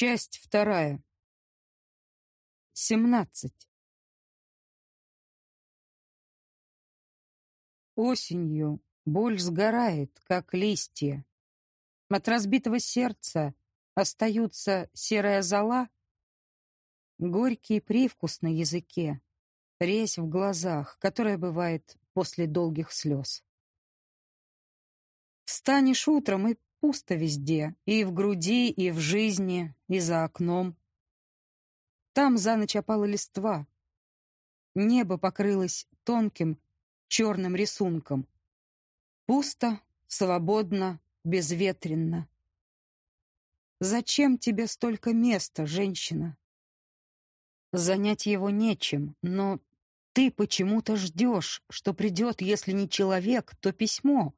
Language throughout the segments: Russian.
Часть вторая. Семнадцать. Осенью боль сгорает, как листья. От разбитого сердца остаются серая зола, горький привкус на языке, резь в глазах, которая бывает после долгих слез. Встанешь утром и Пусто везде, и в груди, и в жизни, и за окном. Там за ночь опала листва. Небо покрылось тонким черным рисунком. Пусто, свободно, безветренно. Зачем тебе столько места, женщина? Занять его нечем, но ты почему-то ждешь, что придет, если не человек, то письмо.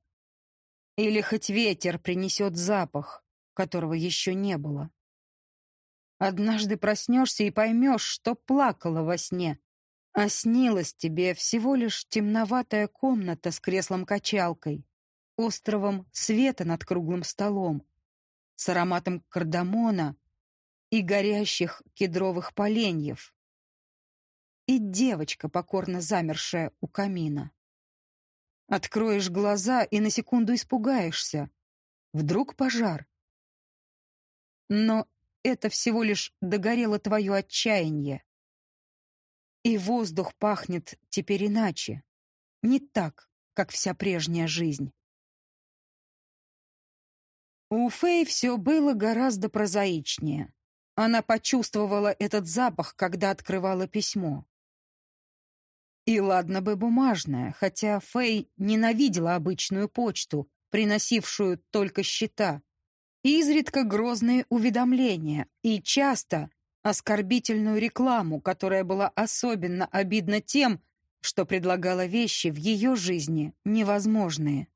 Или хоть ветер принесет запах, которого еще не было. Однажды проснешься и поймешь, что плакала во сне, а снилась тебе всего лишь темноватая комната с креслом-качалкой, островом света над круглым столом, с ароматом кардамона и горящих кедровых поленьев, и девочка, покорно замершая у камина. Откроешь глаза и на секунду испугаешься. Вдруг пожар. Но это всего лишь догорело твое отчаяние. И воздух пахнет теперь иначе. Не так, как вся прежняя жизнь. У Фэй все было гораздо прозаичнее. Она почувствовала этот запах, когда открывала письмо. И ладно бы бумажная, хотя Фэй ненавидела обычную почту, приносившую только счета, изредка грозные уведомления и часто оскорбительную рекламу, которая была особенно обидна тем, что предлагала вещи в ее жизни невозможные.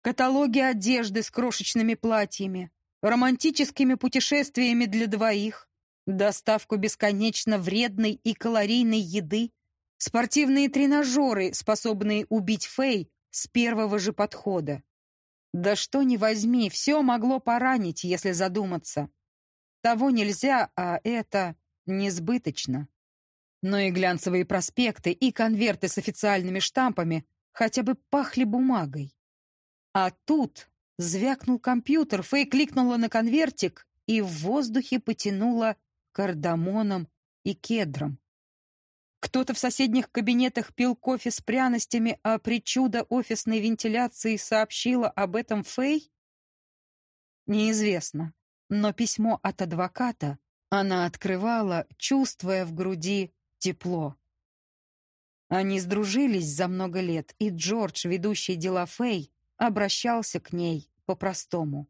Каталоги одежды с крошечными платьями, романтическими путешествиями для двоих, доставку бесконечно вредной и калорийной еды, Спортивные тренажеры, способные убить Фэй с первого же подхода. Да что ни возьми, все могло поранить, если задуматься. Того нельзя, а это несбыточно. Но и глянцевые проспекты, и конверты с официальными штампами хотя бы пахли бумагой. А тут звякнул компьютер, Фэй кликнула на конвертик и в воздухе потянула кардамоном и кедром. Кто-то в соседних кабинетах пил кофе с пряностями, а причуда офисной вентиляции сообщила об этом Фэй? Неизвестно, но письмо от адвоката она открывала, чувствуя в груди тепло. Они сдружились за много лет, и Джордж, ведущий дела Фэй, обращался к ней по-простому.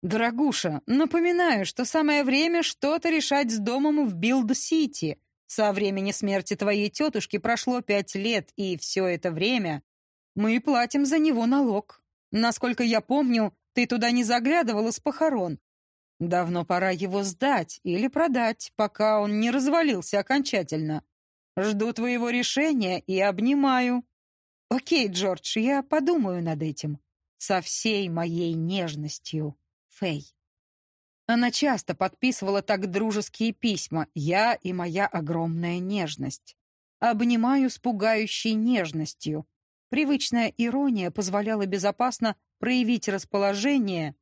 «Дорогуша, напоминаю, что самое время что-то решать с домом в Бидл-Сити. Со времени смерти твоей тетушки прошло пять лет, и все это время мы платим за него налог. Насколько я помню, ты туда не заглядывала с похорон. Давно пора его сдать или продать, пока он не развалился окончательно. Жду твоего решения и обнимаю. Окей, Джордж, я подумаю над этим. Со всей моей нежностью, Фэй. Она часто подписывала так дружеские письма «Я и моя огромная нежность». «Обнимаю с пугающей нежностью». Привычная ирония позволяла безопасно проявить расположение,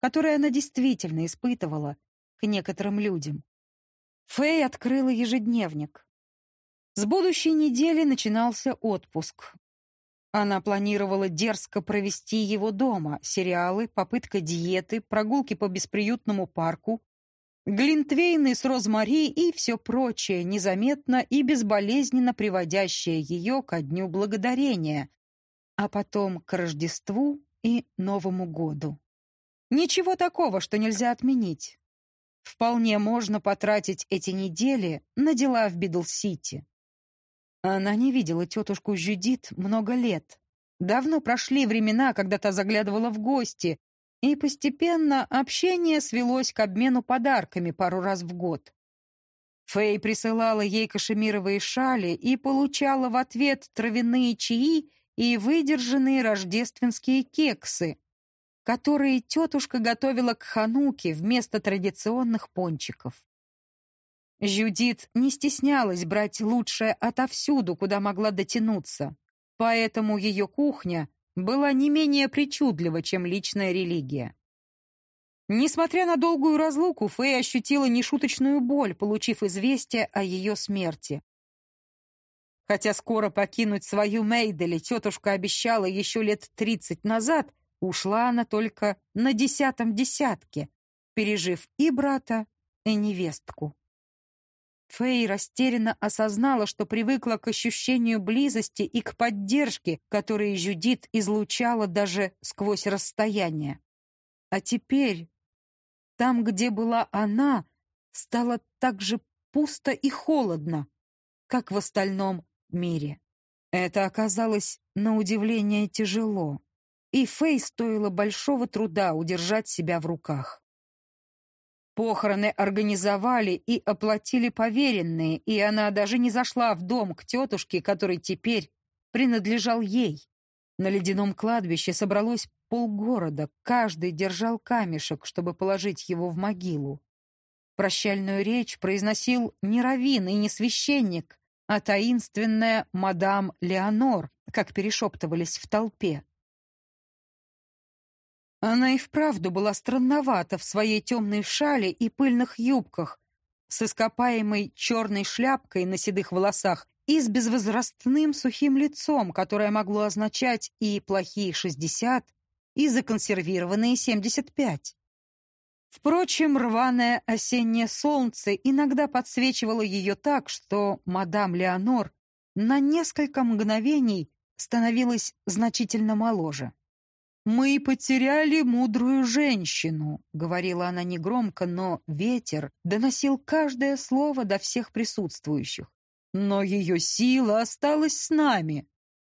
которое она действительно испытывала к некоторым людям. Фэй открыла ежедневник. С будущей недели начинался отпуск. Она планировала дерзко провести его дома. Сериалы, попытка диеты, прогулки по бесприютному парку, глинтвейны с Розмари и все прочее, незаметно и безболезненно приводящее ее ко Дню Благодарения, а потом к Рождеству и Новому году. Ничего такого, что нельзя отменить. Вполне можно потратить эти недели на дела в Бидл-Сити. Она не видела тетушку Жюдит много лет. Давно прошли времена, когда та заглядывала в гости, и постепенно общение свелось к обмену подарками пару раз в год. Фэй присылала ей кашемировые шали и получала в ответ травяные чаи и выдержанные рождественские кексы, которые тетушка готовила к хануке вместо традиционных пончиков. Жюдит не стеснялась брать лучшее отовсюду, куда могла дотянуться, поэтому ее кухня была не менее причудлива, чем личная религия. Несмотря на долгую разлуку, Фэй ощутила нешуточную боль, получив известие о ее смерти. Хотя скоро покинуть свою Мейдели тетушка обещала еще лет тридцать назад, ушла она только на десятом десятке, пережив и брата, и невестку. Фэй растерянно осознала, что привыкла к ощущению близости и к поддержке, которые Жюдит излучала даже сквозь расстояние. А теперь, там, где была она, стало так же пусто и холодно, как в остальном мире. Это оказалось на удивление тяжело, и Фэй стоило большого труда удержать себя в руках. Похороны организовали и оплатили поверенные, и она даже не зашла в дом к тетушке, который теперь принадлежал ей. На ледяном кладбище собралось полгорода, каждый держал камешек, чтобы положить его в могилу. Прощальную речь произносил не раввин и не священник, а таинственная мадам Леонор, как перешептывались в толпе. Она и вправду была странновата в своей темной шале и пыльных юбках, с ископаемой черной шляпкой на седых волосах и с безвозрастным сухим лицом, которое могло означать и плохие шестьдесят, и законсервированные семьдесят пять. Впрочем, рваное осеннее солнце иногда подсвечивало ее так, что мадам Леонор на несколько мгновений становилась значительно моложе. «Мы потеряли мудрую женщину», — говорила она негромко, но ветер доносил каждое слово до всех присутствующих. «Но ее сила осталась с нами,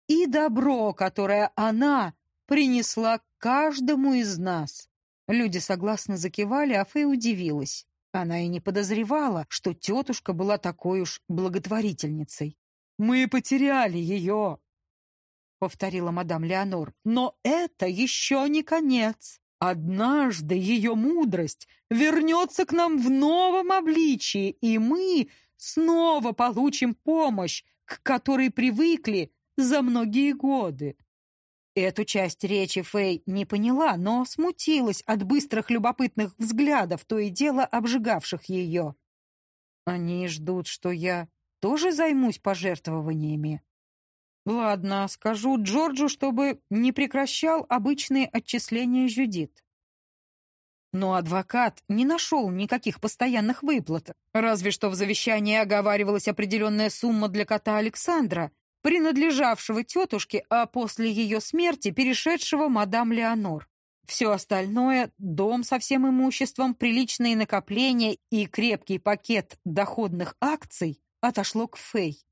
и добро, которое она принесла каждому из нас». Люди согласно закивали, а Фэй удивилась. Она и не подозревала, что тетушка была такой уж благотворительницей. «Мы потеряли ее», — повторила мадам Леонор. «Но это еще не конец. Однажды ее мудрость вернется к нам в новом обличии, и мы снова получим помощь, к которой привыкли за многие годы». Эту часть речи Фэй не поняла, но смутилась от быстрых любопытных взглядов, то и дело обжигавших ее. «Они ждут, что я тоже займусь пожертвованиями?» Ладно, скажу Джорджу, чтобы не прекращал обычные отчисления Жюдит. Но адвокат не нашел никаких постоянных выплат, разве что в завещании оговаривалась определенная сумма для кота Александра, принадлежавшего тетушке, а после ее смерти перешедшего мадам Леонор. Все остальное — дом со всем имуществом, приличные накопления и крепкий пакет доходных акций — отошло к Фэй.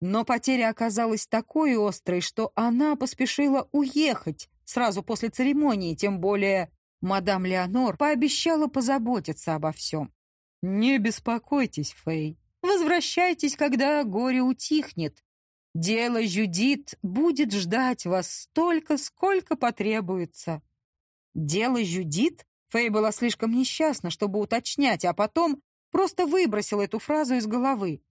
Но потеря оказалась такой острой, что она поспешила уехать сразу после церемонии, тем более мадам Леонор пообещала позаботиться обо всем. «Не беспокойтесь, Фэй. Возвращайтесь, когда горе утихнет. Дело Жюдит будет ждать вас столько, сколько потребуется». «Дело Жюдит?» Фэй была слишком несчастна, чтобы уточнять, а потом просто выбросила эту фразу из головы.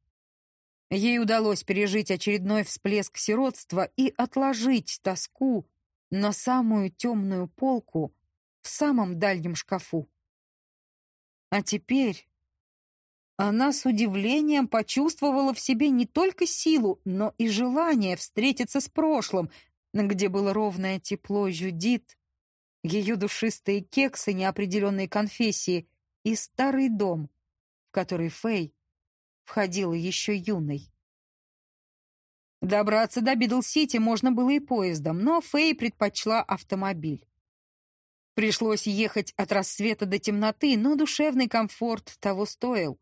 Ей удалось пережить очередной всплеск сиротства и отложить тоску на самую темную полку в самом дальнем шкафу. А теперь она с удивлением почувствовала в себе не только силу, но и желание встретиться с прошлым, где было ровное тепло Жюдит, ее душистые кексы неопределенной конфессии и старый дом, в который Фэй входила еще юной. Добраться до Бидл-Сити можно было и поездом, но Фэй предпочла автомобиль. Пришлось ехать от рассвета до темноты, но душевный комфорт того стоил.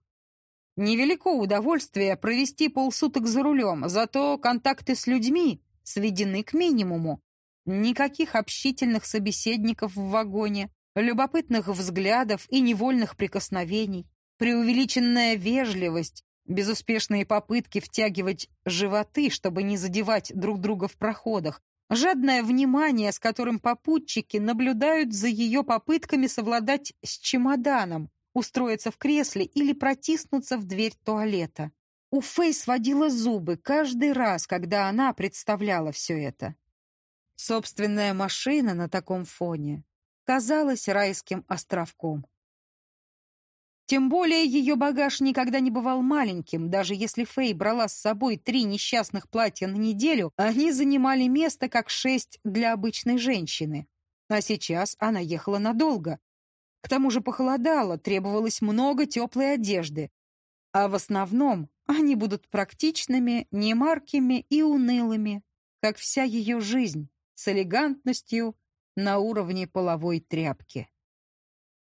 Невелико удовольствие провести полсуток за рулем, зато контакты с людьми сведены к минимуму. Никаких общительных собеседников в вагоне, любопытных взглядов и невольных прикосновений, преувеличенная вежливость, безуспешные попытки втягивать животы, чтобы не задевать друг друга в проходах, Жадное внимание, с которым попутчики наблюдают за ее попытками совладать с чемоданом, устроиться в кресле или протиснуться в дверь туалета. У Фэй сводила зубы каждый раз, когда она представляла все это. Собственная машина на таком фоне казалась райским островком. Тем более ее багаж никогда не бывал маленьким. Даже если Фэй брала с собой три несчастных платья на неделю, они занимали место как шесть для обычной женщины. А сейчас она ехала надолго. К тому же похолодало, требовалось много теплой одежды. А в основном они будут практичными, немаркими и унылыми, как вся ее жизнь, с элегантностью на уровне половой тряпки.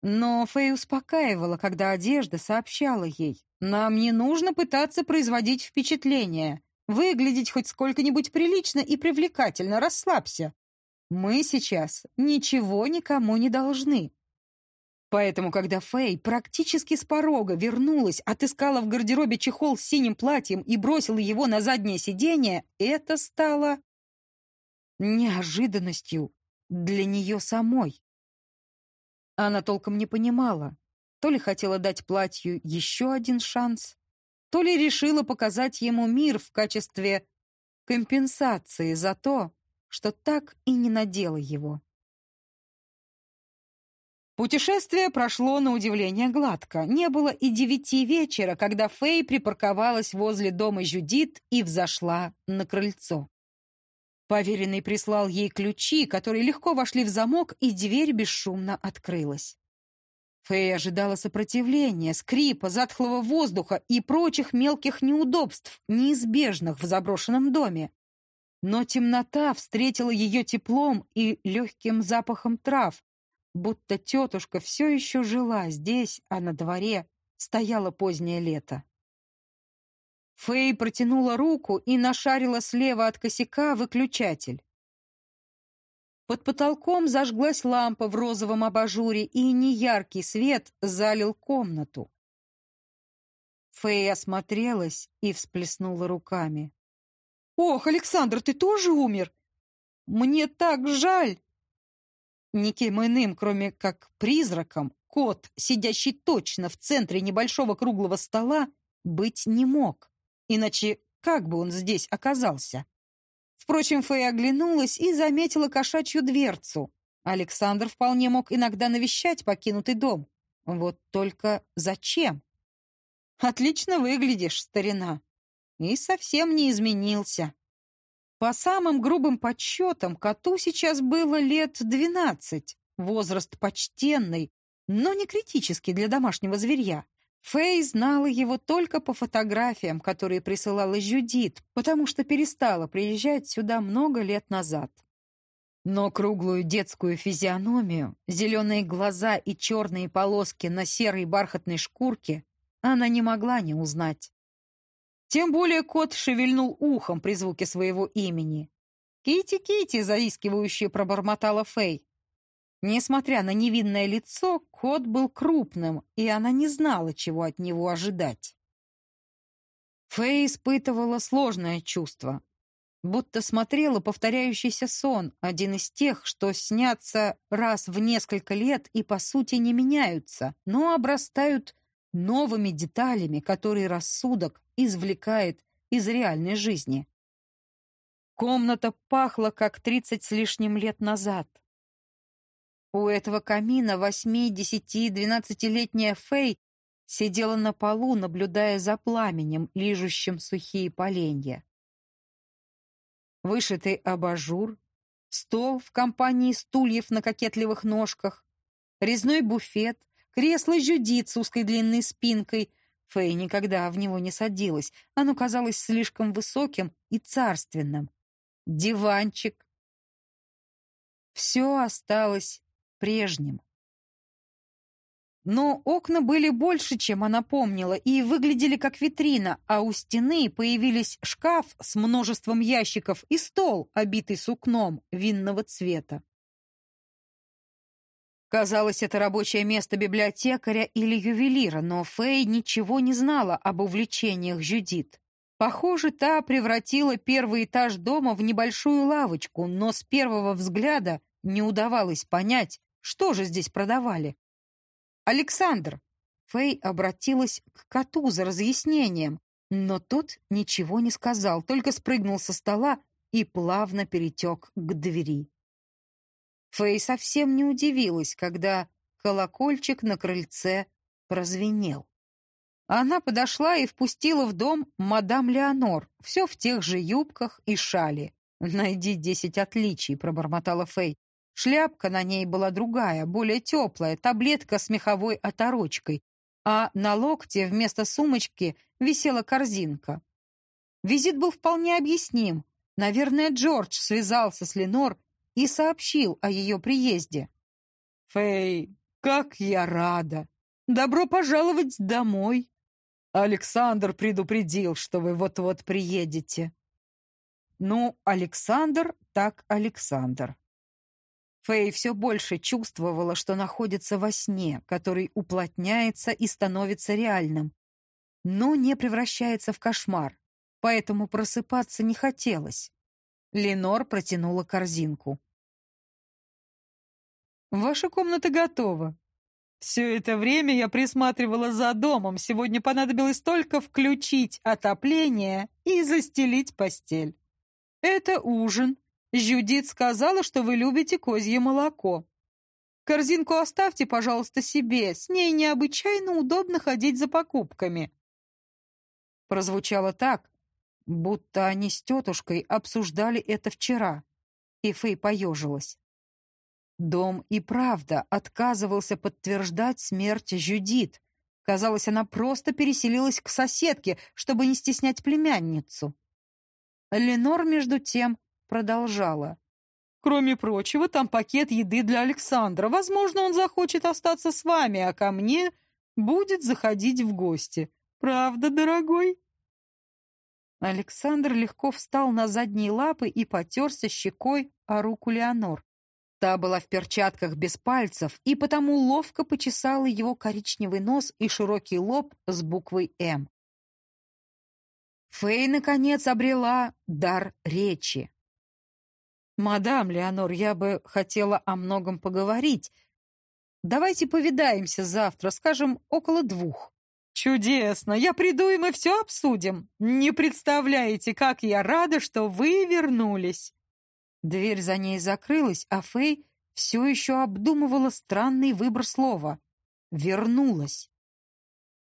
Но Фэй успокаивала, когда одежда сообщала ей. «Нам не нужно пытаться производить впечатление. Выглядеть хоть сколько-нибудь прилично и привлекательно, расслабься. Мы сейчас ничего никому не должны». Поэтому, когда Фэй практически с порога вернулась, отыскала в гардеробе чехол с синим платьем и бросила его на заднее сиденье, это стало неожиданностью для нее самой. Она толком не понимала, то ли хотела дать платью еще один шанс, то ли решила показать ему мир в качестве компенсации за то, что так и не надела его. Путешествие прошло на удивление гладко. Не было и девяти вечера, когда Фэй припарковалась возле дома Жюдит и взошла на крыльцо. Поверенный прислал ей ключи, которые легко вошли в замок, и дверь бесшумно открылась. Фэй ожидала сопротивления, скрипа, затхлого воздуха и прочих мелких неудобств, неизбежных в заброшенном доме. Но темнота встретила ее теплом и легким запахом трав, будто тетушка все еще жила здесь, а на дворе стояло позднее лето. Фэй протянула руку и нашарила слева от косяка выключатель. Под потолком зажглась лампа в розовом абажуре, и неяркий свет залил комнату. Фэй осмотрелась и всплеснула руками. «Ох, Александр, ты тоже умер? Мне так жаль!» Никем иным, кроме как призраком, кот, сидящий точно в центре небольшого круглого стола, быть не мог. Иначе как бы он здесь оказался? Впрочем, Фэй оглянулась и заметила кошачью дверцу. Александр вполне мог иногда навещать покинутый дом. Вот только зачем? Отлично выглядишь, старина. И совсем не изменился. По самым грубым подсчетам, коту сейчас было лет двенадцать. Возраст почтенный, но не критический для домашнего зверья. Фэй знала его только по фотографиям, которые присылала Жюдит, потому что перестала приезжать сюда много лет назад. Но круглую детскую физиономию, зеленые глаза и черные полоски на серой бархатной шкурке она не могла не узнать. Тем более кот шевельнул ухом при звуке своего имени. «Кити-кити!» — заискивающе пробормотала Фэй. Несмотря на невинное лицо, кот был крупным, и она не знала, чего от него ожидать. Фэй испытывала сложное чувство, будто смотрела повторяющийся сон, один из тех, что снятся раз в несколько лет и, по сути, не меняются, но обрастают новыми деталями, которые рассудок извлекает из реальной жизни. Комната пахла, как тридцать с лишним лет назад. У этого камина восьми, десяти, двенадцатилетняя Фэй сидела на полу, наблюдая за пламенем, лижущим сухие поленья. Вышитый абажур, стол в компании стульев на кокетливых ножках, резной буфет, кресло Жюдит с узкой длинной спинкой. Фэй никогда в него не садилась. Оно казалось слишком высоким и царственным. Диванчик. Все осталось прежним. Но окна были больше, чем она помнила, и выглядели как витрина, а у стены появились шкаф с множеством ящиков и стол, обитый сукном винного цвета. Казалось, это рабочее место библиотекаря или ювелира, но Фэй ничего не знала об увлечениях Жюдит. Похоже, та превратила первый этаж дома в небольшую лавочку, но с первого взгляда не удавалось понять, что же здесь продавали. «Александр!» Фэй обратилась к коту за разъяснением, но тот ничего не сказал, только спрыгнул со стола и плавно перетек к двери. Фэй совсем не удивилась, когда колокольчик на крыльце прозвенел. Она подошла и впустила в дом мадам Леонор, все в тех же юбках и шали. «Найди десять отличий», — пробормотала Фэй. Шляпка на ней была другая, более теплая, таблетка с меховой оторочкой, а на локте вместо сумочки висела корзинка. Визит был вполне объясним. Наверное, Джордж связался с Ленор и сообщил о ее приезде. «Фэй, как я рада! Добро пожаловать домой!» Александр предупредил, что вы вот-вот приедете. Ну, Александр так Александр. Фэй все больше чувствовала, что находится во сне, который уплотняется и становится реальным, но не превращается в кошмар, поэтому просыпаться не хотелось. Ленор протянула корзинку. «Ваша комната готова. Все это время я присматривала за домом. Сегодня понадобилось только включить отопление и застелить постель. Это ужин. Жюдит сказала, что вы любите козье молоко. Корзинку оставьте, пожалуйста, себе. С ней необычайно удобно ходить за покупками. Прозвучало так, будто они с тетушкой обсуждали это вчера. И Фэй поежилась. Дом и правда отказывался подтверждать смерть Жюдит. Казалось, она просто переселилась к соседке, чтобы не стеснять племянницу. Ленор, между тем, продолжала. «Кроме прочего, там пакет еды для Александра. Возможно, он захочет остаться с вами, а ко мне будет заходить в гости. Правда, дорогой?» Александр легко встал на задние лапы и потерся щекой о руку Леонор. Та была в перчатках без пальцев и потому ловко почесала его коричневый нос и широкий лоб с буквой «М». Фэй, наконец, обрела дар речи. «Мадам Леонор, я бы хотела о многом поговорить. Давайте повидаемся завтра, скажем, около двух». «Чудесно! Я приду, и мы все обсудим. Не представляете, как я рада, что вы вернулись!» Дверь за ней закрылась, а Фэй все еще обдумывала странный выбор слова. Вернулась.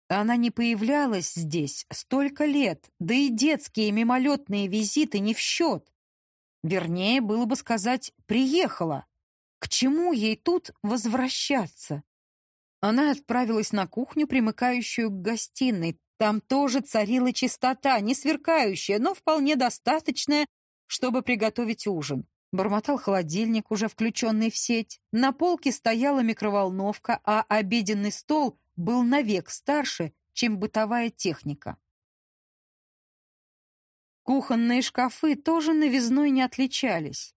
Она не появлялась здесь столько лет, да и детские мимолетные визиты не в счет. Вернее, было бы сказать «приехала». К чему ей тут возвращаться? Она отправилась на кухню, примыкающую к гостиной. Там тоже царила чистота, не сверкающая, но вполне достаточная, чтобы приготовить ужин. Бормотал холодильник, уже включенный в сеть. На полке стояла микроволновка, а обеденный стол был навек старше, чем бытовая техника. Кухонные шкафы тоже новизной не отличались.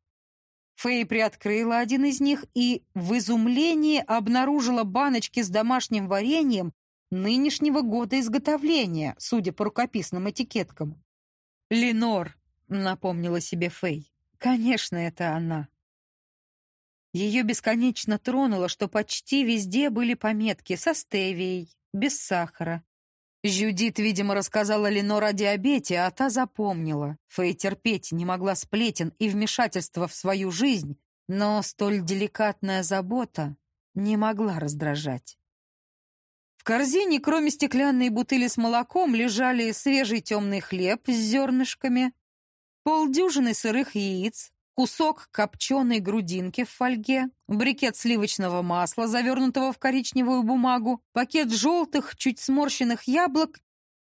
Фэй приоткрыла один из них и в изумлении обнаружила баночки с домашним вареньем нынешнего года изготовления, судя по рукописным этикеткам. «Ленор, напомнила себе Фэй. Конечно, это она. Ее бесконечно тронуло, что почти везде были пометки со стевией, без сахара. Жюдит, видимо, рассказала Ленор о диабете, а та запомнила. Фэй терпеть не могла сплетен и вмешательства в свою жизнь, но столь деликатная забота не могла раздражать. В корзине, кроме стеклянной бутыли с молоком, лежали свежий темный хлеб с зернышками, полдюжины сырых яиц, кусок копченой грудинки в фольге, брикет сливочного масла, завернутого в коричневую бумагу, пакет желтых, чуть сморщенных яблок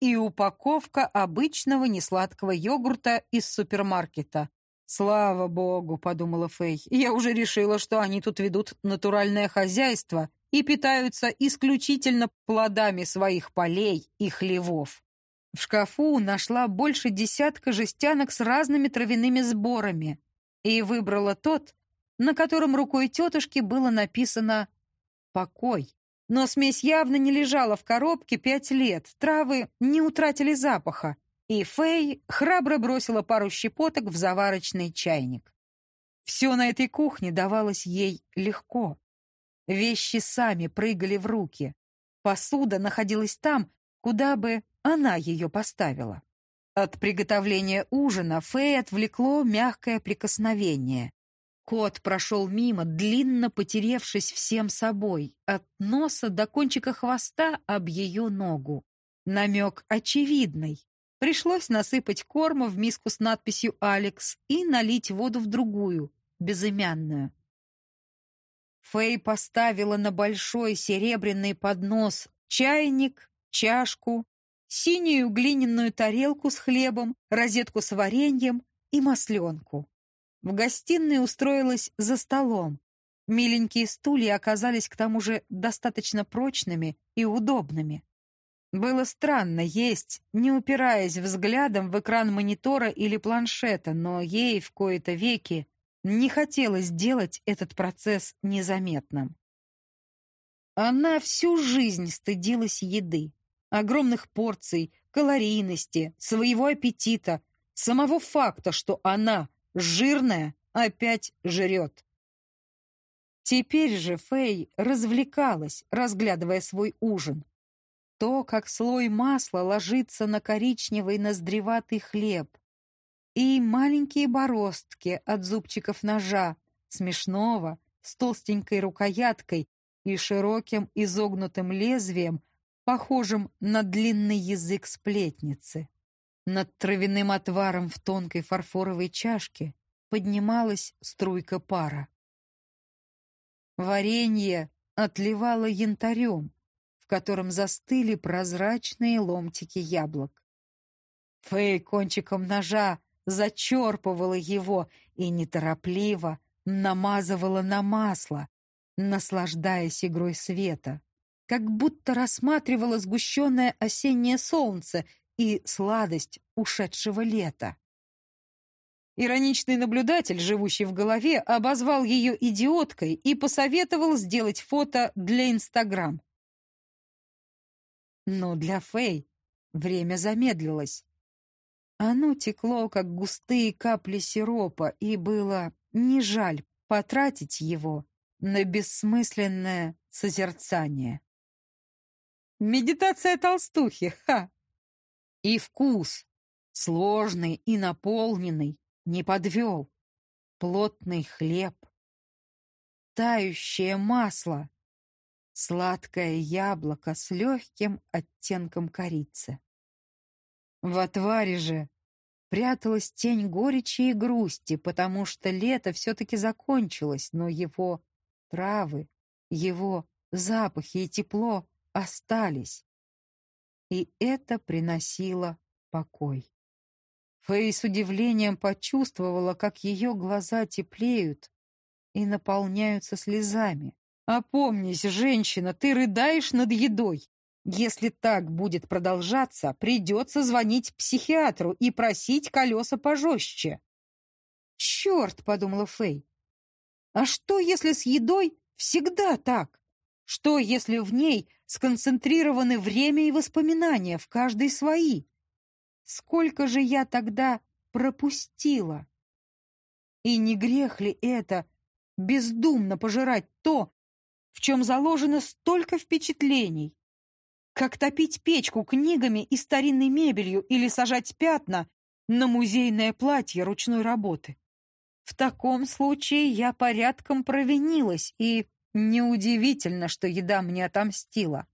и упаковка обычного несладкого йогурта из супермаркета. «Слава богу», — подумала Фэй, — «я уже решила, что они тут ведут натуральное хозяйство и питаются исключительно плодами своих полей и хлевов». В шкафу нашла больше десятка жестянок с разными травяными сборами и выбрала тот, на котором рукой тетушки было написано «покой». Но смесь явно не лежала в коробке пять лет, травы не утратили запаха. и Фэй храбро бросила пару щепоток в заварочный чайник. Все на этой кухне давалось ей легко. Вещи сами прыгали в руки. Посуда находилась там, куда бы она ее поставила. От приготовления ужина Фэй отвлекло мягкое прикосновение. Кот прошел мимо, длинно потеревшись всем собой, от носа до кончика хвоста об ее ногу. Намек очевидный. Пришлось насыпать корма в миску с надписью «Алекс» и налить воду в другую, безымянную. Фэй поставила на большой серебряный поднос чайник, чашку, синюю глиняную тарелку с хлебом, розетку с вареньем и масленку. В гостиной устроилась за столом. Миленькие стулья оказались к тому же достаточно прочными и удобными. Было странно есть, не упираясь взглядом в экран монитора или планшета, но ей в кои-то веки не хотелось делать этот процесс незаметным. Она всю жизнь стыдилась еды, огромных порций, калорийности, своего аппетита, самого факта, что она, жирная, опять жрет. Теперь же Фэй развлекалась, разглядывая свой ужин. То, как слой масла ложится на коричневый ноздреватый хлеб, и маленькие бороздки от зубчиков ножа, смешного, с толстенькой рукояткой и широким изогнутым лезвием, похожим на длинный язык сплетницы. Над травяным отваром в тонкой фарфоровой чашке поднималась струйка пара. Варенье отливало янтарем, в котором застыли прозрачные ломтики яблок. Фэй кончиком ножа зачерпывала его и неторопливо намазывала на масло, наслаждаясь игрой света, как будто рассматривала сгущенное осеннее солнце и сладость ушедшего лета. Ироничный наблюдатель, живущий в голове, обозвал ее идиоткой и посоветовал сделать фото для Инстаграм. Но для Фэй время замедлилось. Оно текло, как густые капли сиропа, и было не жаль потратить его на бессмысленное созерцание. Медитация толстухи, ха! И вкус, сложный и наполненный, не подвел. Плотный хлеб, тающее масло, сладкое яблоко с легким оттенком корицы. В отваре же пряталась тень горечи и грусти, потому что лето все-таки закончилось, но его травы, его запахи и тепло остались. И это приносило покой. Фэй с удивлением почувствовала, как ее глаза теплеют и наполняются слезами. «Опомнись, женщина, ты рыдаешь над едой. Если так будет продолжаться, придется звонить психиатру и просить колеса пожестче. «Черт!» — подумала Фэй. «А что, если с едой всегда так? Что, если в ней сконцентрированы время и воспоминания, в каждой свои? Сколько же я тогда пропустила? И не грех ли это бездумно пожирать то, в чем заложено столько впечатлений? как топить печку книгами и старинной мебелью или сажать пятна на музейное платье ручной работы. В таком случае я порядком провинилась, и неудивительно, что еда мне отомстила.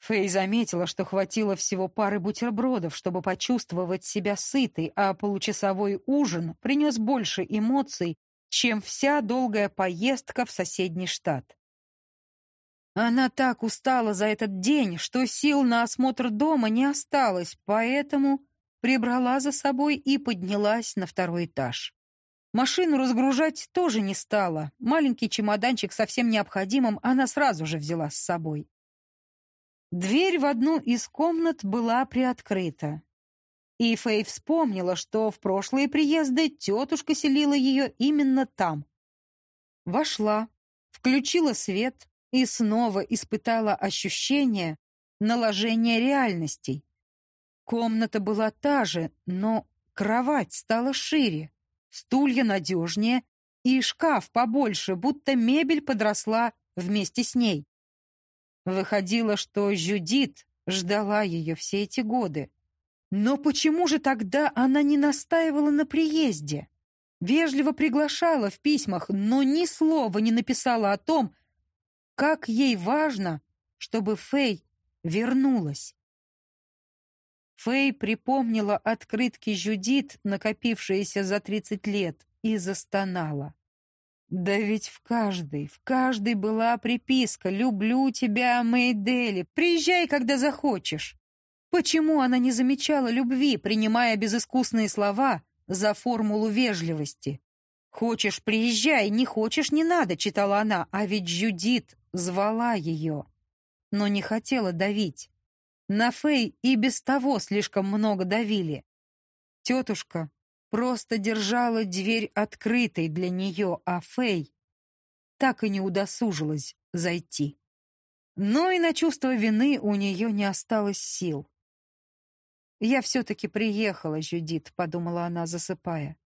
Фэй заметила, что хватило всего пары бутербродов, чтобы почувствовать себя сытой, а получасовой ужин принес больше эмоций, чем вся долгая поездка в соседний штат. Она так устала за этот день, что сил на осмотр дома не осталось, поэтому прибрала за собой и поднялась на второй этаж. Машину разгружать тоже не стала. Маленький чемоданчик со всем необходимым она сразу же взяла с собой. Дверь в одну из комнат была приоткрыта. И Фэй вспомнила, что в прошлые приезды тетушка селила ее именно там. Вошла, включила свет, и снова испытала ощущение наложения реальностей. Комната была та же, но кровать стала шире, стулья надежнее и шкаф побольше, будто мебель подросла вместе с ней. Выходило, что Жюдит ждала ее все эти годы. Но почему же тогда она не настаивала на приезде? Вежливо приглашала в письмах, но ни слова не написала о том, как ей важно, чтобы Фэй вернулась. Фэй припомнила открытки Жюдит, накопившиеся за тридцать лет, и застонала. Да ведь в каждой, в каждой была приписка «Люблю тебя, Мэйдели, приезжай, когда захочешь». Почему она не замечала любви, принимая безыскусные слова за формулу вежливости? «Хочешь, приезжай, не хочешь, не надо», — читала она, а ведь Жюдит звала ее, но не хотела давить. На Фэй и без того слишком много давили. Тетушка просто держала дверь открытой для нее, а Фэй так и не удосужилась зайти. Но и на чувство вины у нее не осталось сил. «Я все-таки приехала, Жюдит», — подумала она, засыпая.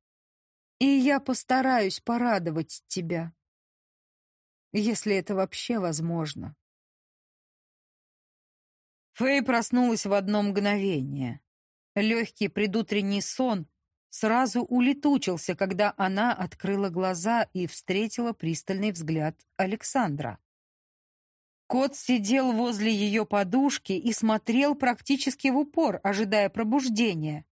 «И я постараюсь порадовать тебя, если это вообще возможно». Фэй проснулась в одно мгновение. Легкий предутренний сон сразу улетучился, когда она открыла глаза и встретила пристальный взгляд Александра. Кот сидел возле ее подушки и смотрел практически в упор, ожидая пробуждения.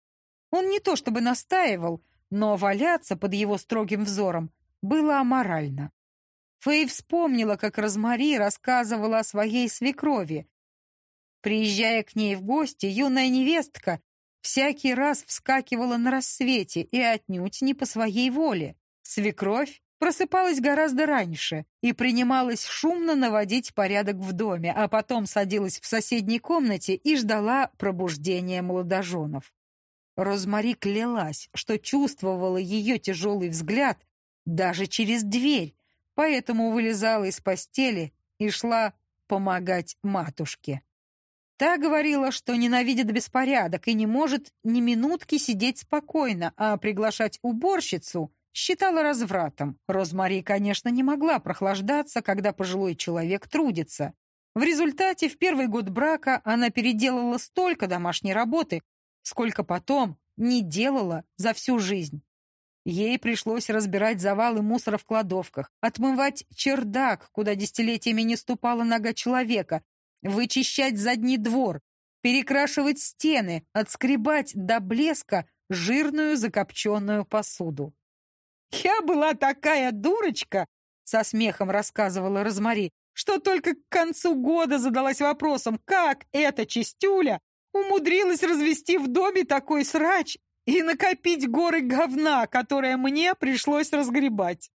Он не то чтобы настаивал, но валяться под его строгим взором было аморально. Фэй вспомнила, как Розмари рассказывала о своей свекрови, Приезжая к ней в гости, юная невестка всякий раз вскакивала на рассвете и отнюдь не по своей воле. Свекровь просыпалась гораздо раньше и принималась шумно наводить порядок в доме, а потом садилась в соседней комнате и ждала пробуждения молодоженов. Розмари клялась, что чувствовала ее тяжелый взгляд даже через дверь, поэтому вылезала из постели и шла помогать матушке. Та говорила, что ненавидит беспорядок и не может ни минутки сидеть спокойно, а приглашать уборщицу считала развратом. Розмари, конечно, не могла прохлаждаться, когда пожилой человек трудится. В результате в первый год брака она переделала столько домашней работы, сколько потом не делала за всю жизнь. Ей пришлось разбирать завалы мусора в кладовках, отмывать чердак, куда десятилетиями не ступала нога человека, вычищать задний двор, перекрашивать стены, отскребать до блеска жирную закопченную посуду. «Я была такая дурочка!» — со смехом рассказывала Розмари, что только к концу года задалась вопросом, как эта чистюля умудрилась развести в доме такой срач и накопить горы говна, которое мне пришлось разгребать.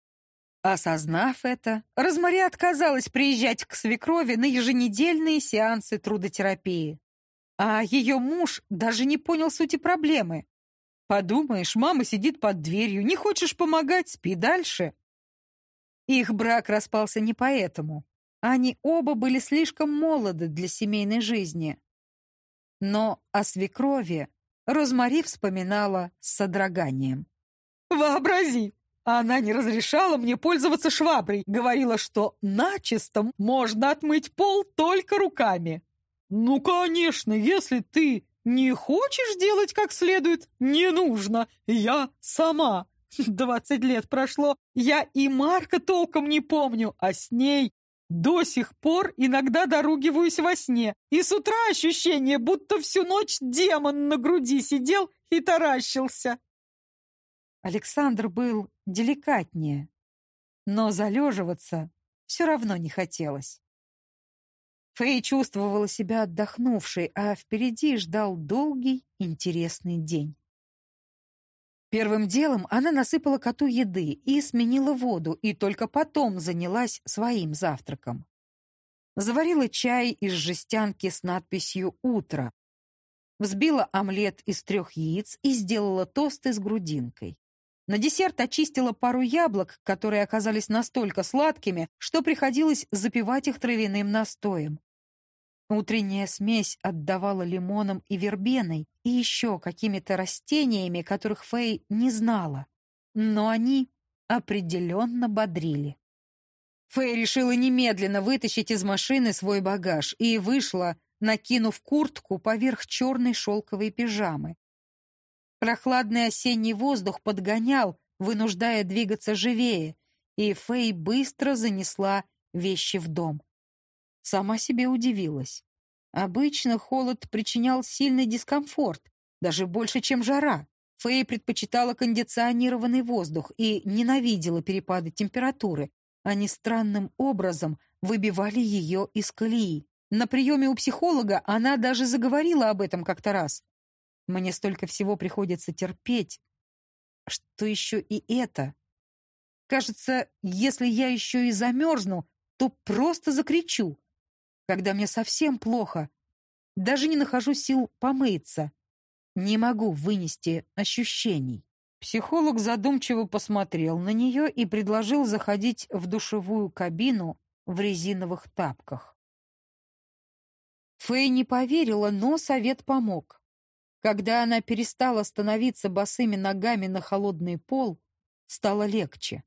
Осознав это, Розмари отказалась приезжать к свекрови на еженедельные сеансы трудотерапии. А ее муж даже не понял сути проблемы. Подумаешь, мама сидит под дверью, не хочешь помогать, спи дальше. Их брак распался не поэтому. Они оба были слишком молоды для семейной жизни. Но о свекрови Розмари вспоминала с содроганием. «Вообрази, она не разрешала мне пользоваться шваброй, говорила, что начисто можно отмыть пол только руками. Ну, конечно, если ты не хочешь делать как следует, не нужно, я сама. Двадцать лет прошло, я и Марка толком не помню, а с ней до сих пор иногда доругиваюсь во сне. И с утра ощущение, будто всю ночь демон на груди сидел и таращился. Александр был деликатнее, но залеживаться все равно не хотелось. Фэй чувствовала себя отдохнувшей, а впереди ждал долгий, интересный день. Первым делом она насыпала коту еды и сменила воду, и только потом занялась своим завтраком. Заварила чай из жестянки с надписью «Утро», взбила омлет из трех яиц и сделала тосты с грудинкой. На десерт очистила пару яблок, которые оказались настолько сладкими, что приходилось запивать их травяным настоем. Утренняя смесь отдавала лимоном и вербеной, и еще какими-то растениями, которых Фэй не знала. Но они определенно бодрили. Фэй решила немедленно вытащить из машины свой багаж и вышла, накинув куртку поверх черной шелковой пижамы. Прохладный осенний воздух подгонял, вынуждая двигаться живее, и Фэй быстро занесла вещи в дом. Сама себе удивилась. Обычно холод причинял сильный дискомфорт, даже больше, чем жара. Фэй предпочитала кондиционированный воздух и ненавидела перепады температуры. Они странным образом выбивали ее из колеи. На приеме у психолога она даже заговорила об этом как-то раз. Мне столько всего приходится терпеть, что еще и это. Кажется, если я еще и замерзну, то просто закричу. Когда мне совсем плохо, даже не нахожу сил помыться. Не могу вынести ощущений. Психолог задумчиво посмотрел на нее и предложил заходить в душевую кабину в резиновых тапках. Фэй не поверила, но совет помог. Когда она перестала становиться босыми ногами на холодный пол, стало легче.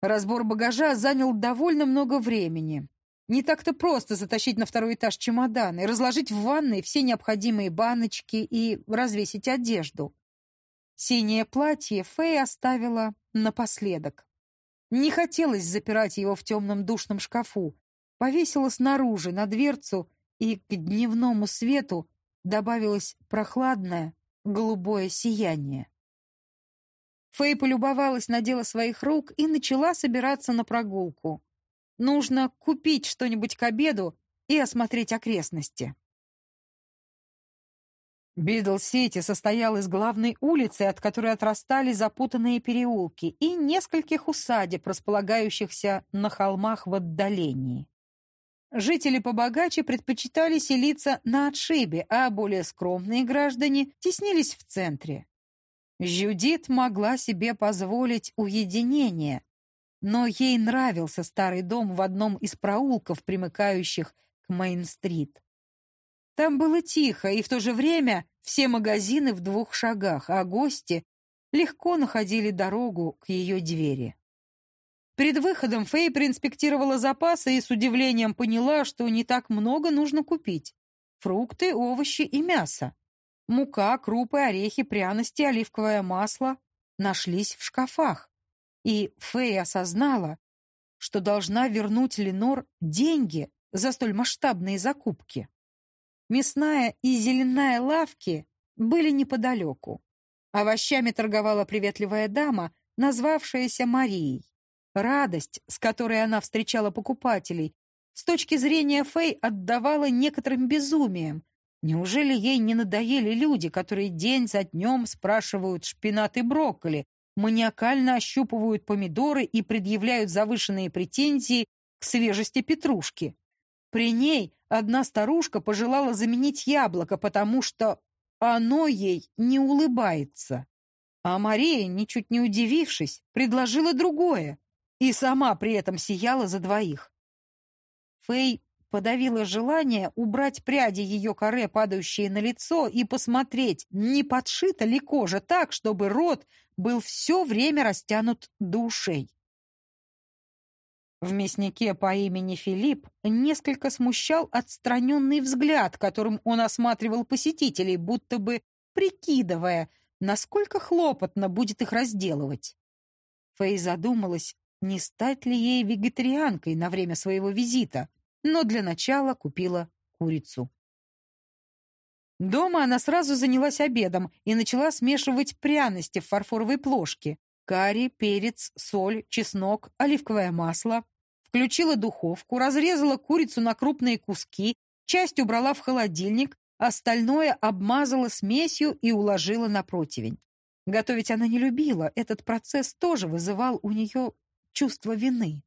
Разбор багажа занял довольно много времени. Не так-то просто затащить на второй этаж чемоданы, разложить в ванной все необходимые баночки и развесить одежду. Синее платье Фэй оставила напоследок. Не хотелось запирать его в темном душном шкафу. Повесила снаружи, на дверцу, и к дневному свету добавилось прохладное голубое сияние. Фэй полюбовалась на дело своих рук и начала собираться на прогулку. Нужно купить что-нибудь к обеду и осмотреть окрестности. Бидл-Сити состоял из главной улицы, от которой отрастали запутанные переулки, и нескольких усадеб, располагающихся на холмах в отдалении. Жители побогаче предпочитали селиться на отшибе, а более скромные граждане теснились в центре. Жюдит могла себе позволить уединение, но ей нравился старый дом в одном из проулков, примыкающих к Мейн-стрит. Там было тихо, и в то же время все магазины в двух шагах, а гости легко находили дорогу к ее двери. Перед выходом Фэй проинспектировала запасы и с удивлением поняла, что не так много нужно купить. Фрукты, овощи и мясо. Мука, крупы, орехи, пряности, оливковое масло нашлись в шкафах и Фэй осознала, что должна вернуть Ленор деньги за столь масштабные закупки. Мясная и зеленая лавки были неподалеку. Овощами торговала приветливая дама, назвавшаяся Марией. Радость, с которой она встречала покупателей, с точки зрения Фэй отдавала некоторым безумием. Неужели ей не надоели люди, которые день за днем спрашивают шпинат и брокколи, маниакально ощупывают помидоры и предъявляют завышенные претензии к свежести петрушки. При ней одна старушка пожелала заменить яблоко, потому что оно ей не улыбается. А Мария, ничуть не удивившись, предложила другое и сама при этом сияла за двоих. Фэй подавила желание убрать пряди ее коре, падающие на лицо, и посмотреть, не подшита ли кожа так, чтобы рот был все время растянут до ушей. В мяснике по имени Филипп несколько смущал отстраненный взгляд, которым он осматривал посетителей, будто бы прикидывая, насколько хлопотно будет их разделывать. Фэй задумалась, не стать ли ей вегетарианкой на время своего визита, но для начала купила курицу. Дома она сразу занялась обедом и начала смешивать пряности в фарфоровой плошке. Карри, перец, соль, чеснок, оливковое масло. Включила духовку, разрезала курицу на крупные куски, часть убрала в холодильник, остальное обмазала смесью и уложила на противень. Готовить она не любила, этот процесс тоже вызывал у нее чувство вины.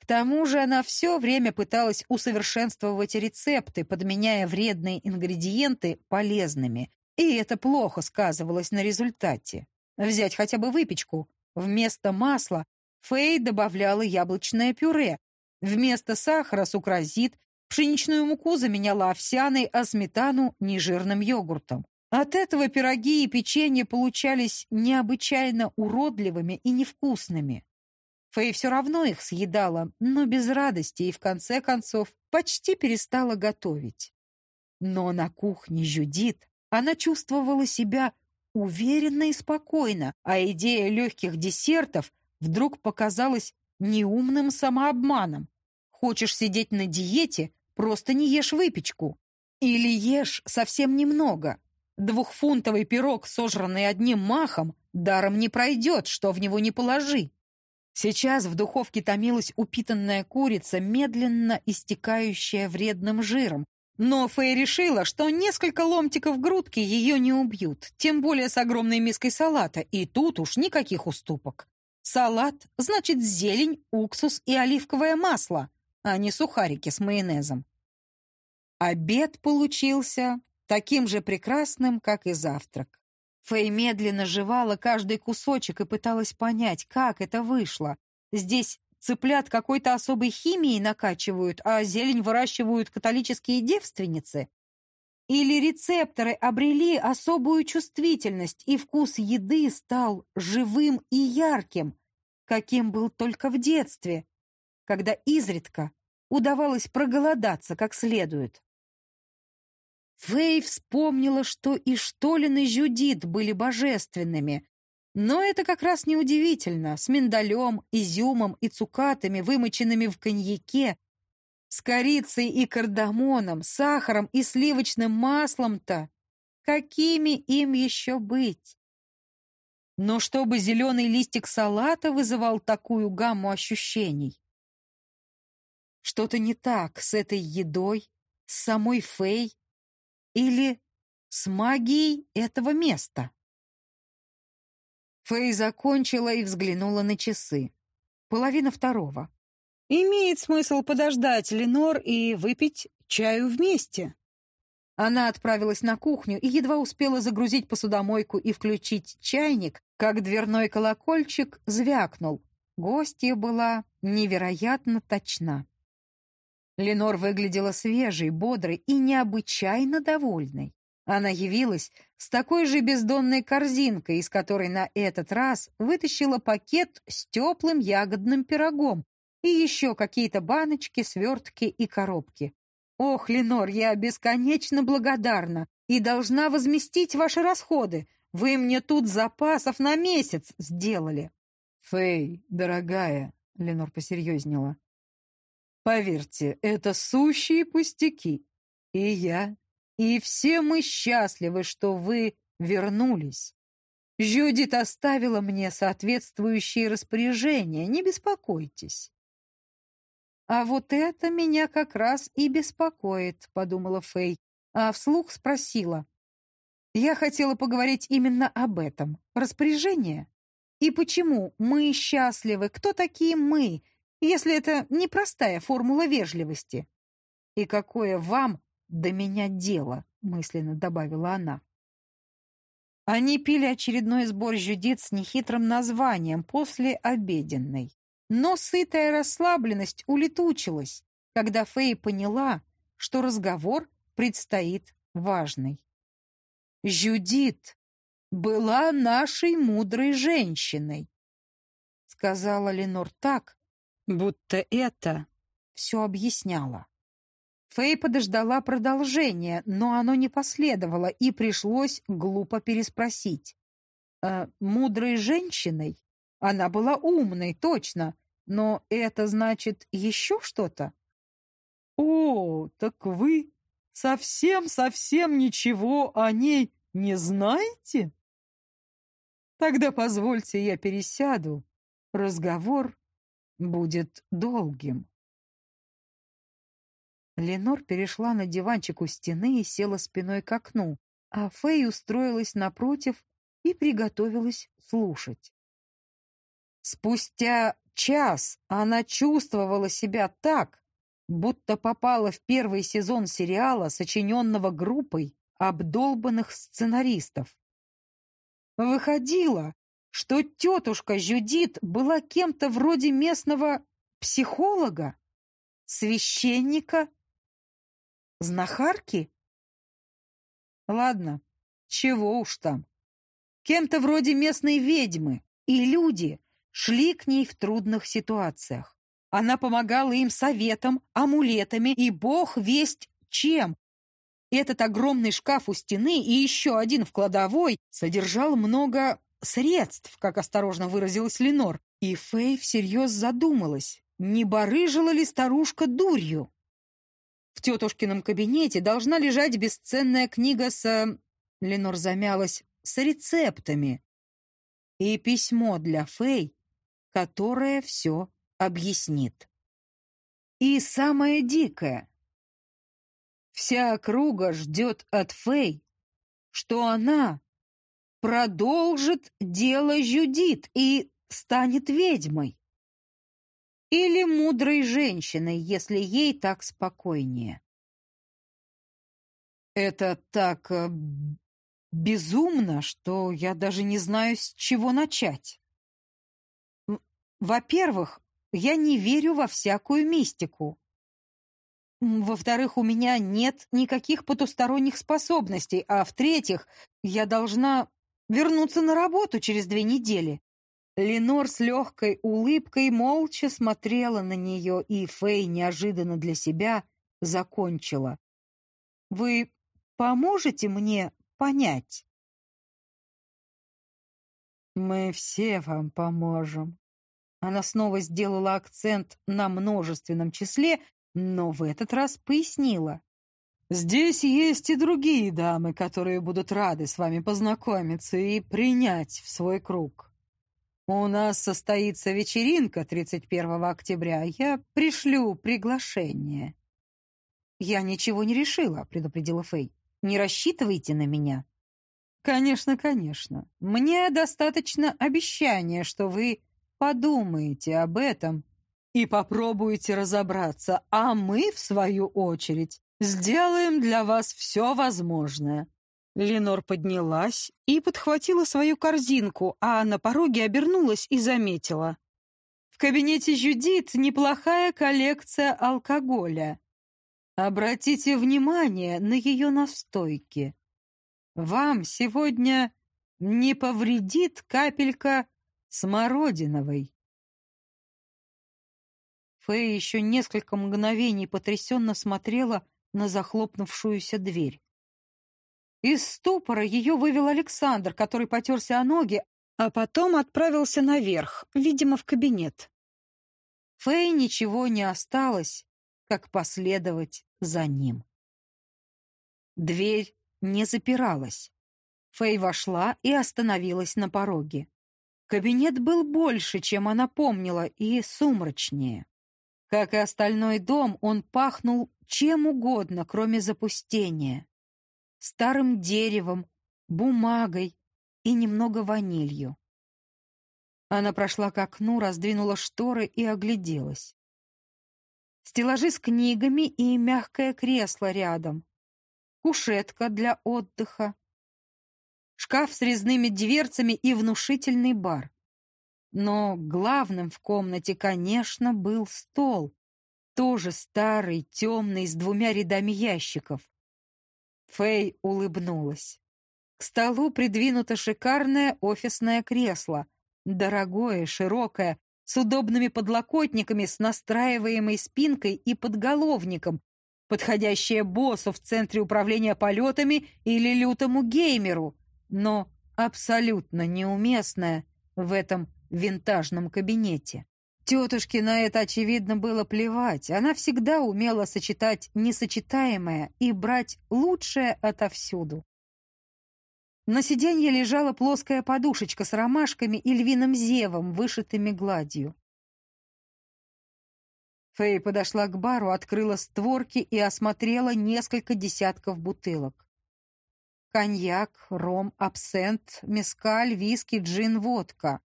К тому же она все время пыталась усовершенствовать рецепты, подменяя вредные ингредиенты полезными, и это плохо сказывалось на результате. Взять хотя бы выпечку. Вместо масла Фэй добавляла яблочное пюре, вместо сахара сукразит, Пшеничную муку заменяла овсяной, а сметану — нежирным йогуртом. От этого пироги и печенье получались необычайно уродливыми и невкусными. Фэй все равно их съедала, но без радости и, в конце концов, почти перестала готовить. Но на кухне Жюдит она чувствовала себя уверенно и спокойно, а идея легких десертов вдруг показалась неумным самообманом. Хочешь сидеть на диете, просто не ешь выпечку. Или ешь совсем немного. Двухфунтовый пирог, сожранный одним махом, даром не пройдет, что в него не положи. Сейчас в духовке томилась упитанная курица, медленно истекающая вредным жиром. Но Фэй решила, что несколько ломтиков грудки ее не убьют, тем более с огромной миской салата, и тут уж никаких уступок. Салат значит зелень, уксус и оливковое масло, а не сухарики с майонезом. Обед получился таким же прекрасным, как и завтрак. Фэй медленно жевала каждый кусочек и пыталась понять, как это вышло. Здесь цыплят какой-то особой химией накачивают, а зелень выращивают католические девственницы. Или рецепторы обрели особую чувствительность, и вкус еды стал живым и ярким, каким был только в детстве, когда изредка удавалось проголодаться как следует. Фэй вспомнила, что и Штолин, и Жюдит были божественными. Но это как раз неудивительно. С миндалем, изюмом и цукатами, вымоченными в коньяке, с корицей и кардамоном, сахаром и сливочным маслом-то. Какими им еще быть? Но чтобы зеленый листик салата вызывал такую гамму ощущений? Что-то не так с этой едой, с самой Фэй, или с магией этого места? Фэй закончила и взглянула на часы. Половина второго. Имеет смысл подождать Ленор и выпить чаю вместе. Она отправилась на кухню и едва успела загрузить посудомойку и включить чайник, как дверной колокольчик звякнул. Гостья была невероятно точна. Ленор выглядела свежей, бодрой и необычайно довольной. Она явилась с такой же бездонной корзинкой, из которой на этот раз вытащила пакет с теплым ягодным пирогом и еще какие-то баночки, свертки и коробки. «Ох, Ленор, я бесконечно благодарна и должна возместить ваши расходы. Вы мне тут запасов на месяц сделали». «Фэй, дорогая», — Ленор посерьезнела, Поверьте, это сущие пустяки. И я, и все мы счастливы, что вы вернулись. Жюдит оставила мне соответствующие распоряжения, не беспокойтесь. А вот это меня как раз и беспокоит, подумала Фэй, а вслух спросила. Я хотела поговорить именно об этом. Распоряжение? И почему мы счастливы? Кто такие мы? Если это непростая формула вежливости. И какое вам до меня дело, мысленно добавила она. Они пили очередной сбор жюдит с нехитрым названием после обеденной. Но сытая расслабленность улетучилась, когда Фэй поняла, что разговор предстоит важный. «Жюдит была нашей мудрой женщиной», — сказала Ленор так, Будто это все объясняло. Фэй подождала продолжения, но оно не последовало, и пришлось глупо переспросить. «Э, «Мудрой женщиной? Она была умной, точно, но это значит еще что-то?» «О, так вы совсем-совсем ничего о ней не знаете?» «Тогда позвольте я пересяду. Разговор будет долгим. Ленор перешла на диванчик у стены и села спиной к окну, а Фэй устроилась напротив и приготовилась слушать. Спустя час она чувствовала себя так, будто попала в первый сезон сериала, сочиненного группой обдолбанных сценаристов. Выходило, что тетушка Жюдит была кем-то вроде местного психолога, священника Знахарки? Ладно, чего уж там. Кем-то вроде местной ведьмы, и люди шли к ней в трудных ситуациях. Она помогала им советом, амулетами и бог весть чем. Этот огромный шкаф у стены и еще один в кладовой содержал много средств, как осторожно выразилась Ленор, и Фэй всерьез задумалась, не барыжила ли старушка дурью. В тетушкином кабинете должна лежать бесценная книга с... Ленор замялась. С рецептами. И письмо для Фэй, которое все объяснит. И самое дикое. Вся округа ждет от Фэй, что она продолжит дело Жюдит и станет ведьмой. Или мудрой женщиной, если ей так спокойнее. Это так э, безумно, что я даже не знаю, с чего начать. Во-первых, я не верю во всякую мистику. Во-вторых, у меня нет никаких потусторонних способностей, а в-третьих, я должна вернуться на работу через две недели. Ленор с легкой улыбкой молча смотрела на нее, и Фэй неожиданно для себя закончила. «Вы поможете мне понять?» «Мы все вам поможем». Она снова сделала акцент на множественном числе, но в этот раз пояснила. «Здесь есть и другие дамы, которые будут рады с вами познакомиться и принять в свой круг». У нас состоится вечеринка 31 октября. Я пришлю приглашение. Я ничего не решила, предупредила Фэй. Не рассчитывайте на меня. Конечно, конечно. Мне достаточно обещания, что вы подумаете об этом и попробуете разобраться, а мы, в свою очередь, сделаем для вас все возможное. Ленор поднялась и подхватила свою корзинку, а на пороге обернулась и заметила. В кабинете Жюдит неплохая коллекция алкоголя. Обратите внимание на ее настойки. Вам сегодня не повредит капелька смородиновой. Фэй еще несколько мгновений потрясенно смотрела на захлопнувшуюся дверь. Из ступора ее вывел Александр, который потерся о ноги, а потом отправился наверх, видимо, в кабинет. Фэй ничего не осталось, как последовать за ним. Дверь не запиралась. Фэй вошла и остановилась на пороге. Кабинет был больше, чем она помнила, и сумрачнее. Как и остальной дом, он пахнул чем угодно, кроме запустения старым деревом, бумагой и немного ванилью. Она прошла к окну, раздвинула шторы и огляделась. Стеллажи с книгами и мягкое кресло рядом. Кушетка для отдыха. Шкаф с резными дверцами и внушительный бар. Но главным в комнате, конечно, был стол. Тоже старый, темный, с двумя рядами ящиков. Фэй улыбнулась. К столу придвинуто шикарное офисное кресло. Дорогое, широкое, с удобными подлокотниками, с настраиваемой спинкой и подголовником, подходящее боссу в центре управления полетами или лютому геймеру, но абсолютно неуместное в этом винтажном кабинете. Тетушке на это, очевидно, было плевать. Она всегда умела сочетать несочетаемое и брать лучшее отовсюду. На сиденье лежала плоская подушечка с ромашками и львиным зевом, вышитыми гладью. Фэй подошла к бару, открыла створки и осмотрела несколько десятков бутылок. Коньяк, ром, абсент, мескаль, виски, джин, водка.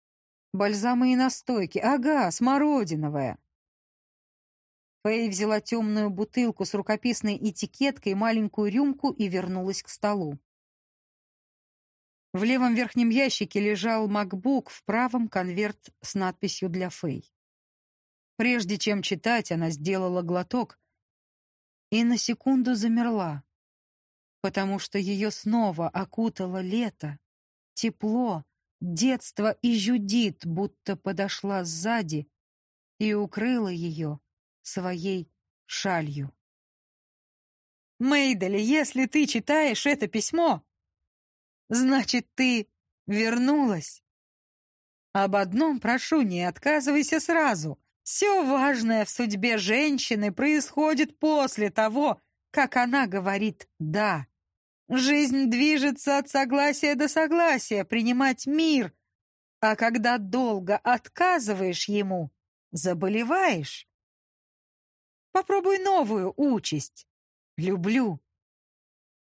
Бальзамы и настойки. Ага, смородиновая. Фэй взяла темную бутылку с рукописной этикеткой, маленькую рюмку и вернулась к столу. В левом верхнем ящике лежал MacBook, в правом конверт с надписью для Фэй. Прежде чем читать, она сделала глоток. и на секунду замерла, потому что ее снова окутало лето, тепло, детство и Жюдит будто подошла сзади и укрыла ее своей шалью. «Мейдели, если ты читаешь это письмо, значит, ты вернулась. Об одном прошу, не отказывайся сразу. Все важное в судьбе женщины происходит после того, как она говорит «да». Жизнь движется от согласия до согласия, принимать мир. А когда долго отказываешь ему, заболеваешь. Попробуй новую участь. Люблю.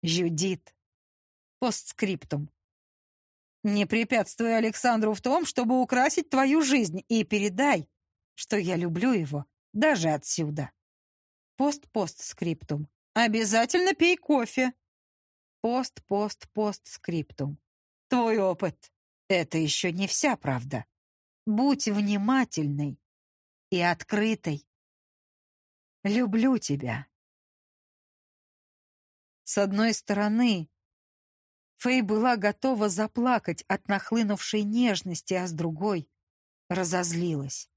Жюдит. Постскриптум. Не препятствуй Александру в том, чтобы украсить твою жизнь, и передай, что я люблю его даже отсюда. Пост-постскриптум. Обязательно пей кофе. Пост-пост-постскриптум. Твой опыт — это еще не вся правда. Будь внимательной и открытой. Люблю тебя. С одной стороны, Фэй была готова заплакать от нахлынувшей нежности, а с другой разозлилась.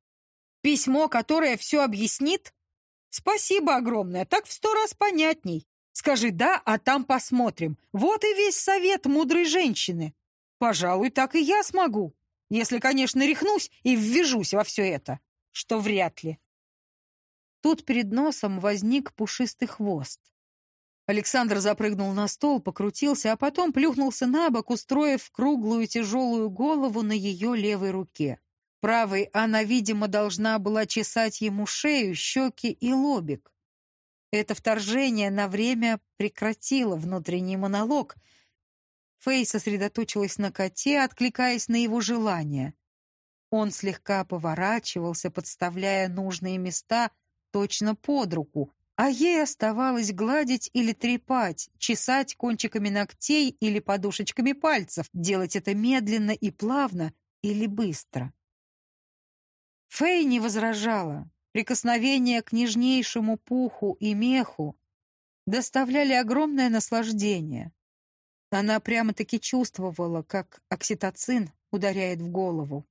«Письмо, которое все объяснит? Спасибо огромное, так в сто раз понятней. Скажи «да», а там посмотрим. Вот и весь совет мудрой женщины. Пожалуй, так и я смогу, если, конечно, рехнусь и ввяжусь во все это, что вряд ли. Тут перед носом возник пушистый хвост. Александр запрыгнул на стол, покрутился, а потом плюхнулся на бок, устроив круглую тяжелую голову на ее левой руке. Правой она, видимо, должна была чесать ему шею, щеки и лобик. Это вторжение на время прекратило внутренний монолог. Фэй сосредоточилась на коте, откликаясь на его желания. Он слегка поворачивался, подставляя нужные места точно под руку, а ей оставалось гладить или трепать, чесать кончиками ногтей или подушечками пальцев, делать это медленно и плавно или быстро. Фэй не возражала. Прикосновения к нежнейшему пуху и меху доставляли огромное наслаждение. Она прямо-таки чувствовала, как окситоцин ударяет в голову.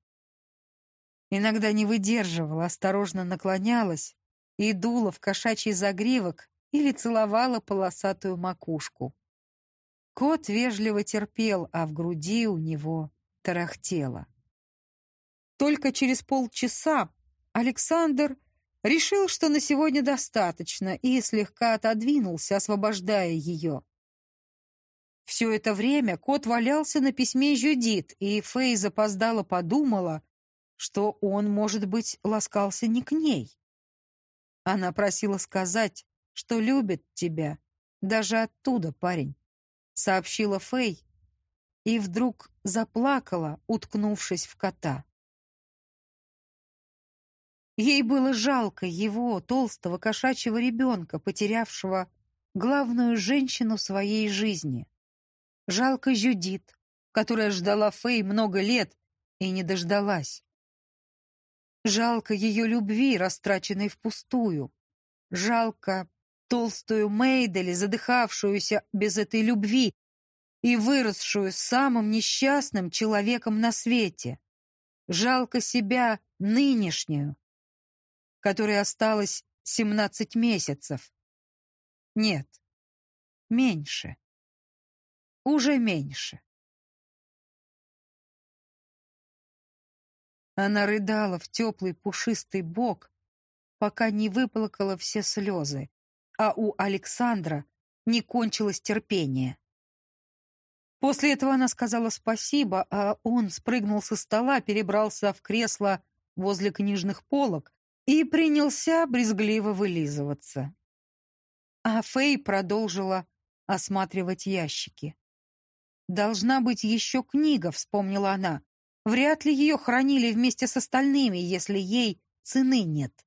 Иногда не выдерживала, осторожно наклонялась и дула в кошачий загривок или целовала полосатую макушку. Кот вежливо терпел, а в груди у него тарахтело. Только через полчаса Александр решил, что на сегодня достаточно, и слегка отодвинулся, освобождая ее. Все это время кот валялся на письме Жюдит, и Фэй запоздала подумала, что он, может быть, ласкался не к ней. Она просила сказать, что любит тебя, даже оттуда, парень, сообщила Фэй, и вдруг заплакала, уткнувшись в кота. Ей было жалко его, толстого кошачьего ребенка, потерявшего главную женщину своей жизни. Жалко Жюдит, которая ждала Фэй много лет и не дождалась. Жалко ее любви, растраченной впустую. Жалко толстую Мейдели, задыхавшуюся без этой любви и выросшую самым несчастным человеком на свете. Жалко себя нынешнюю, которой осталось семнадцать месяцев. Нет, меньше. Уже меньше. Она рыдала в теплый пушистый бок, пока не выплакала все слезы, а у Александра не кончилось терпение. После этого она сказала спасибо, а он спрыгнул со стола, перебрался в кресло возле книжных полок и принялся брезгливо вылизываться. А Фэй продолжила осматривать ящики. «Должна быть еще книга», — вспомнила она. «Вряд ли ее хранили вместе с остальными, если ей цены нет».